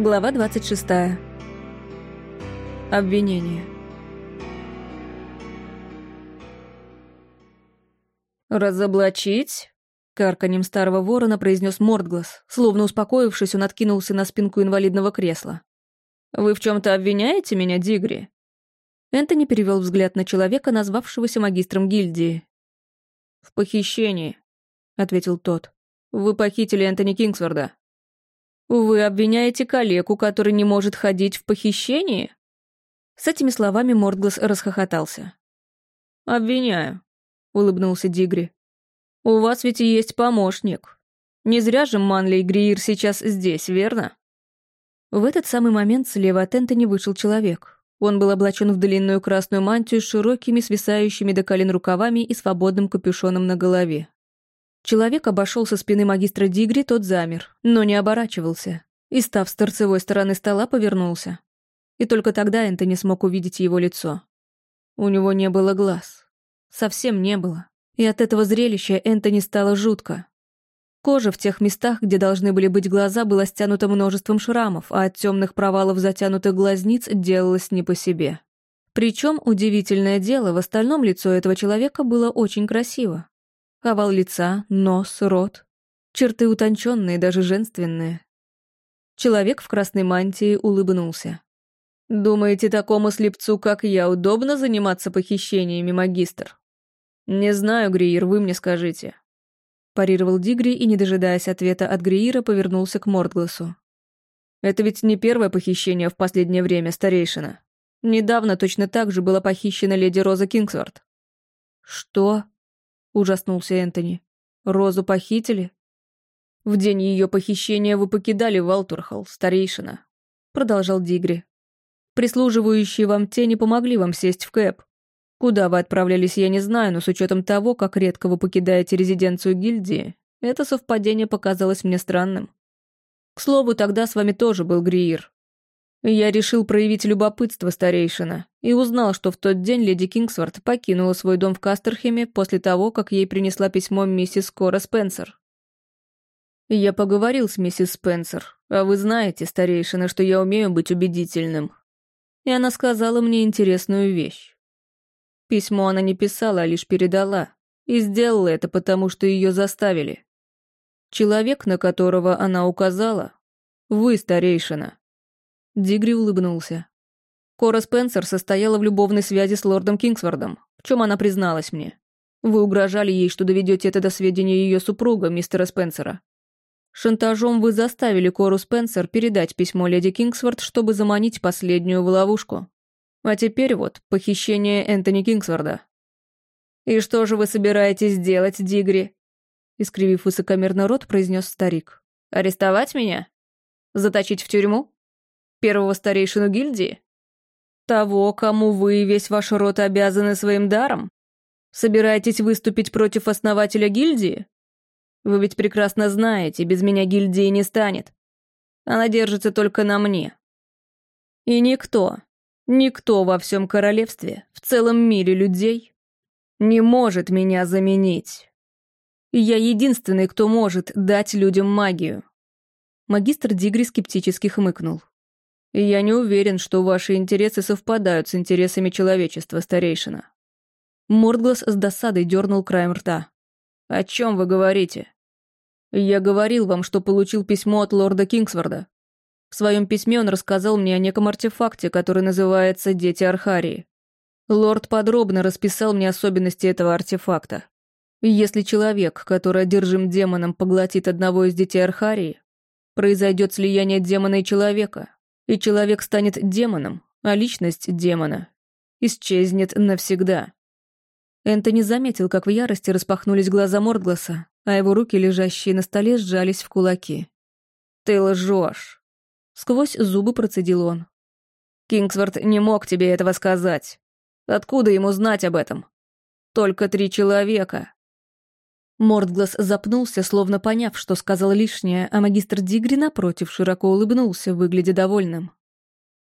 Глава 26. Обвинение. «Разоблачить?» — карканем старого ворона произнес Мордглас. Словно успокоившись, он откинулся на спинку инвалидного кресла. «Вы в чем то обвиняете меня, Дигри?» Энтони перевел взгляд на человека, назвавшегося магистром гильдии. «В похищении», — ответил тот. «Вы похитили Энтони Кингсворда». «Вы обвиняете коллегу, который не может ходить в похищении?» С этими словами Мордглас расхохотался. «Обвиняю», — улыбнулся Дигри. «У вас ведь и есть помощник. Не зря же Манли и Гриир сейчас здесь, верно?» В этот самый момент слева от Энтони вышел человек. Он был облачен в длинную красную мантию с широкими, свисающими до колен рукавами и свободным капюшоном на голове. Человек обошел со спины магистра Дигри, тот замер, но не оборачивался. И, став с торцевой стороны стола, повернулся. И только тогда Энтони смог увидеть его лицо. У него не было глаз. Совсем не было. И от этого зрелища Энтони стало жутко. Кожа в тех местах, где должны были быть глаза, была стянута множеством шрамов, а от темных провалов затянутых глазниц делалось не по себе. Причем, удивительное дело, в остальном лицо этого человека было очень красиво. Овал лица, нос, рот. Черты утонченные, даже женственные. Человек в красной мантии улыбнулся. «Думаете, такому слепцу, как я, удобно заниматься похищениями, магистр?» «Не знаю, Гриир, вы мне скажите». Парировал Дигри и, не дожидаясь ответа от Гриира, повернулся к Мордгласу. «Это ведь не первое похищение в последнее время, старейшина. Недавно точно так же была похищена леди Роза Кингсворт». «Что?» — ужаснулся Энтони. «Розу похитили?» «В день ее похищения вы покидали Валтурхал, старейшина», — продолжал Дигри. «Прислуживающие вам тени помогли вам сесть в кэп. Куда вы отправлялись, я не знаю, но с учетом того, как редко вы покидаете резиденцию гильдии, это совпадение показалось мне странным. К слову, тогда с вами тоже был Гриир. Я решил проявить любопытство старейшина и узнал, что в тот день леди Кингсворт покинула свой дом в Кастерхеме после того, как ей принесла письмо миссис Кора Спенсер. Я поговорил с миссис Спенсер, а вы знаете, старейшина, что я умею быть убедительным. И она сказала мне интересную вещь. Письмо она не писала, а лишь передала, и сделала это потому, что ее заставили. Человек, на которого она указала, вы, старейшина. Дигри улыбнулся. Кора Спенсер состояла в любовной связи с лордом Кингсвордом, в чем она призналась мне. Вы угрожали ей, что доведете это до сведения ее супруга, мистера Спенсера. Шантажом вы заставили Кору Спенсер передать письмо леди Кингсворт, чтобы заманить последнюю в ловушку. А теперь вот похищение Энтони Кингсворда. «И что же вы собираетесь делать, Дигри?» Искривив высокомерно рот, произнес старик. «Арестовать меня? Заточить в тюрьму?» Первого старейшину гильдии? Того, кому вы и весь ваш род обязаны своим даром? Собираетесь выступить против основателя гильдии? Вы ведь прекрасно знаете, без меня гильдии не станет. Она держится только на мне. И никто, никто во всем королевстве, в целом мире людей, не может меня заменить. Я единственный, кто может дать людям магию. Магистр Дигри скептически хмыкнул. Я не уверен, что ваши интересы совпадают с интересами человечества, старейшина. Мордглас с досадой дернул краем рта. О чем вы говорите? Я говорил вам, что получил письмо от лорда Кингсворда. В своем письме он рассказал мне о неком артефакте, который называется «Дети Архарии». Лорд подробно расписал мне особенности этого артефакта. Если человек, который одержим демоном, поглотит одного из детей Архарии, произойдет слияние демона и человека, и человек станет демоном, а личность демона исчезнет навсегда. Энтони заметил, как в ярости распахнулись глаза Мордгласа, а его руки, лежащие на столе, сжались в кулаки. «Ты лжешь!» Сквозь зубы процедил он. «Кингсворт не мог тебе этого сказать. Откуда ему знать об этом? Только три человека. Мордглас запнулся, словно поняв, что сказал лишнее, а магистр Дигри, напротив, широко улыбнулся, выглядя довольным.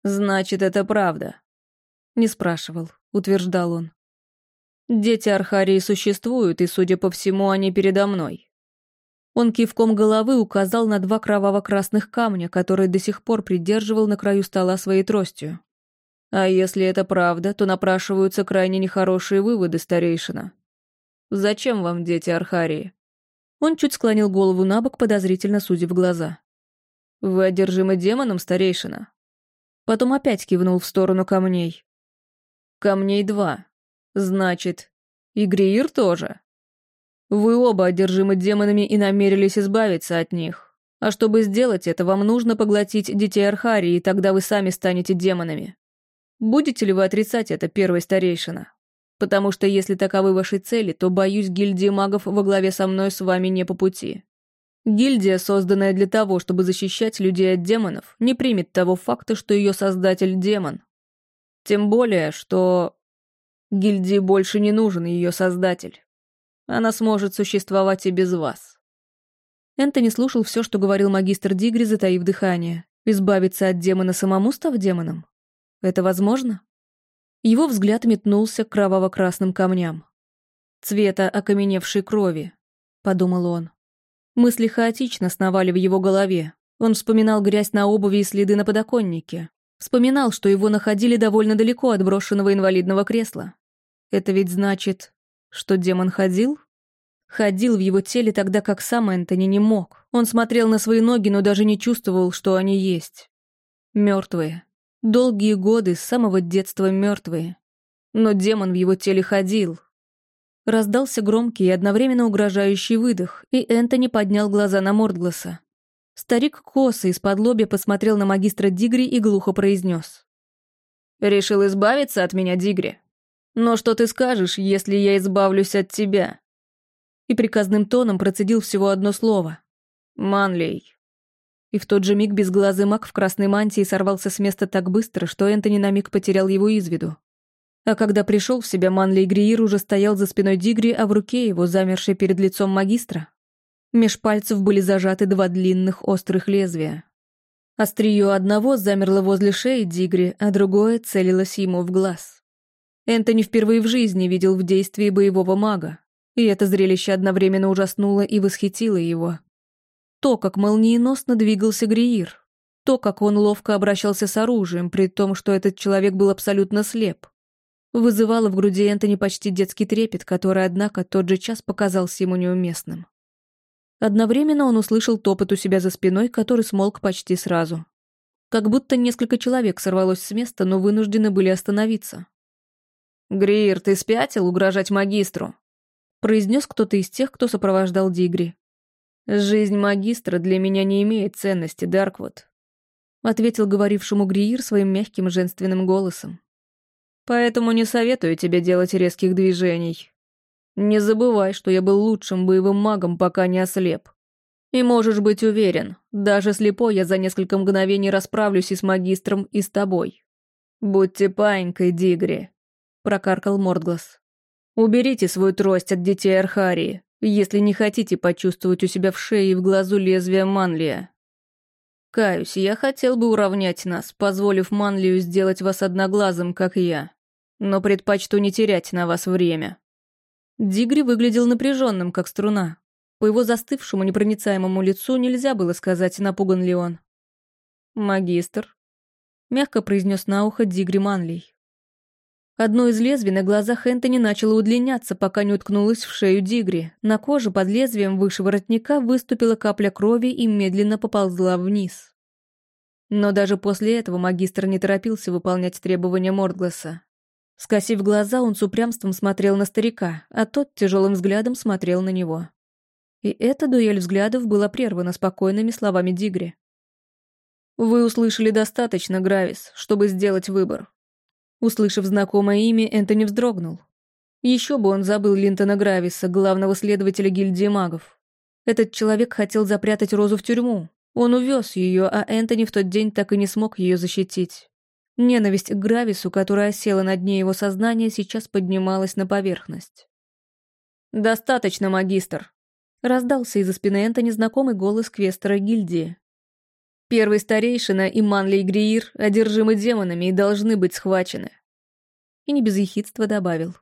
«Значит, это правда?» Не спрашивал, утверждал он. «Дети Архарии существуют, и, судя по всему, они передо мной. Он кивком головы указал на два кроваво-красных камня, которые до сих пор придерживал на краю стола своей тростью. А если это правда, то напрашиваются крайне нехорошие выводы, старейшина. Зачем вам дети Архарии? Он чуть склонил голову на бок, подозрительно судив глаза. Вы одержимы демоном, старейшина? Потом опять кивнул в сторону камней. Камней два. Значит, и Гриир тоже. Вы оба одержимы демонами и намерились избавиться от них. А чтобы сделать это, вам нужно поглотить детей Архарии, и тогда вы сами станете демонами. Будете ли вы отрицать это, первый старейшина? Потому что если таковы ваши цели, то, боюсь, гильдии магов во главе со мной с вами не по пути. Гильдия, созданная для того, чтобы защищать людей от демонов, не примет того факта, что ее создатель – демон. Тем более, что гильдии больше не нужен ее создатель. Она сможет существовать и без вас. Энтони слушал все, что говорил магистр Дигри, затаив дыхание. Избавиться от демона самому, став демоном? Это возможно? Его взгляд метнулся к кроваво-красным камням. «Цвета окаменевшей крови», — подумал он. Мысли хаотично сновали в его голове. Он вспоминал грязь на обуви и следы на подоконнике. Вспоминал, что его находили довольно далеко от брошенного инвалидного кресла. Это ведь значит, что демон ходил? Ходил в его теле тогда, как сам Энтони не мог. Он смотрел на свои ноги, но даже не чувствовал, что они есть. Мертвые. Долгие годы, с самого детства мертвые. Но демон в его теле ходил. Раздался громкий и одновременно угрожающий выдох, и Энтони поднял глаза на Мордгласа. Старик косо из-под лобья посмотрел на магистра Дигри и глухо произнес. «Решил избавиться от меня, Дигри? Но что ты скажешь, если я избавлюсь от тебя?» И приказным тоном процедил всего одно слово. «Манлей». И в тот же миг безглазый маг в красной мантии сорвался с места так быстро, что Энтони на миг потерял его из виду. А когда пришел в себя, Манли Гриир уже стоял за спиной Дигри, а в руке его, замершей перед лицом магистра. Меж пальцев были зажаты два длинных острых лезвия. Острие одного замерло возле шеи Дигри, а другое целилось ему в глаз. Энтони впервые в жизни видел в действии боевого мага, и это зрелище одновременно ужаснуло и восхитило его. То, как молниеносно двигался Гриир, то, как он ловко обращался с оружием, при том, что этот человек был абсолютно слеп, вызывало в груди Энтони почти детский трепет, который, однако, тот же час показался ему неуместным. Одновременно он услышал топот у себя за спиной, который смолк почти сразу. Как будто несколько человек сорвалось с места, но вынуждены были остановиться. «Гриер, ты спятил угрожать магистру?» произнес кто-то из тех, кто сопровождал Дигри. «Жизнь магистра для меня не имеет ценности, Дарквуд», ответил говорившему Гриир своим мягким женственным голосом. «Поэтому не советую тебе делать резких движений. Не забывай, что я был лучшим боевым магом, пока не ослеп. И можешь быть уверен, даже слепой я за несколько мгновений расправлюсь и с магистром, и с тобой. Будьте паинькой, Дигри». — прокаркал Мордглас. «Уберите свою трость от детей Архарии, если не хотите почувствовать у себя в шее и в глазу лезвие Манлия. Каюсь, я хотел бы уравнять нас, позволив Манлию сделать вас одноглазым, как я, но предпочту не терять на вас время». Дигри выглядел напряженным, как струна. По его застывшему непроницаемому лицу нельзя было сказать, напуган ли он. «Магистр», — мягко произнес на ухо Дигри Манлий. Одно из лезвий на глазах Энтони начало удлиняться, пока не уткнулось в шею Дигри. На коже под лезвием выше воротника выступила капля крови и медленно поползла вниз. Но даже после этого магистр не торопился выполнять требования Мордгласа. Скосив глаза, он с упрямством смотрел на старика, а тот тяжелым взглядом смотрел на него. И эта дуэль взглядов была прервана спокойными словами Дигри. «Вы услышали достаточно, Гравис, чтобы сделать выбор. Услышав знакомое имя, Энтони вздрогнул. Еще бы он забыл Линтона Грависа, главного следователя гильдии магов. Этот человек хотел запрятать Розу в тюрьму. Он увез ее, а Энтони в тот день так и не смог ее защитить. Ненависть к Гравису, которая осела на дне его сознания, сейчас поднималась на поверхность. «Достаточно, магистр!» Раздался из-за спины Энтони знакомый голос квестера гильдии. Первый старейшина и Манли Гриир одержимы демонами и должны быть схвачены. И не без ехидства добавил.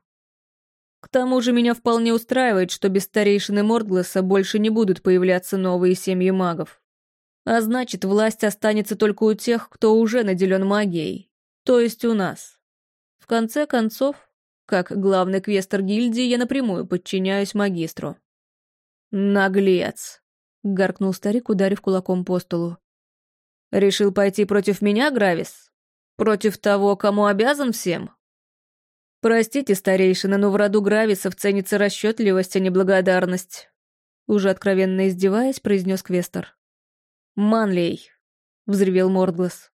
К тому же меня вполне устраивает, что без старейшины Мордгласа больше не будут появляться новые семьи магов. А значит, власть останется только у тех, кто уже наделен магией, то есть у нас. В конце концов, как главный квестер гильдии, я напрямую подчиняюсь магистру. «Наглец!» — гаркнул старик, ударив кулаком по столу. «Решил пойти против меня, Гравис? Против того, кому обязан всем?» «Простите, старейшина, но в роду Грависов ценится расчетливость, а не благодарность», уже откровенно издеваясь, произнес Квестер. «Манлей!» — взревел Мордглас.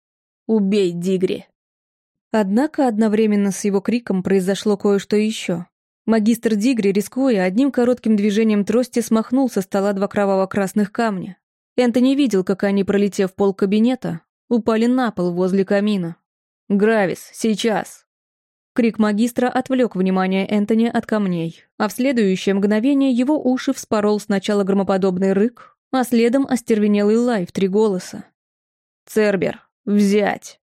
«Убей Дигри!» Однако одновременно с его криком произошло кое-что еще. Магистр Дигри, рискуя, одним коротким движением трости смахнул со стола два кроваво-красных камня. Энтони видел, как они, пролетев пол кабинета, упали на пол возле камина. «Гравис, сейчас!» Крик магистра отвлек внимание Энтони от камней, а в следующее мгновение его уши вспорол сначала громоподобный рык, а следом остервенелый лай в три голоса. «Цербер, взять!»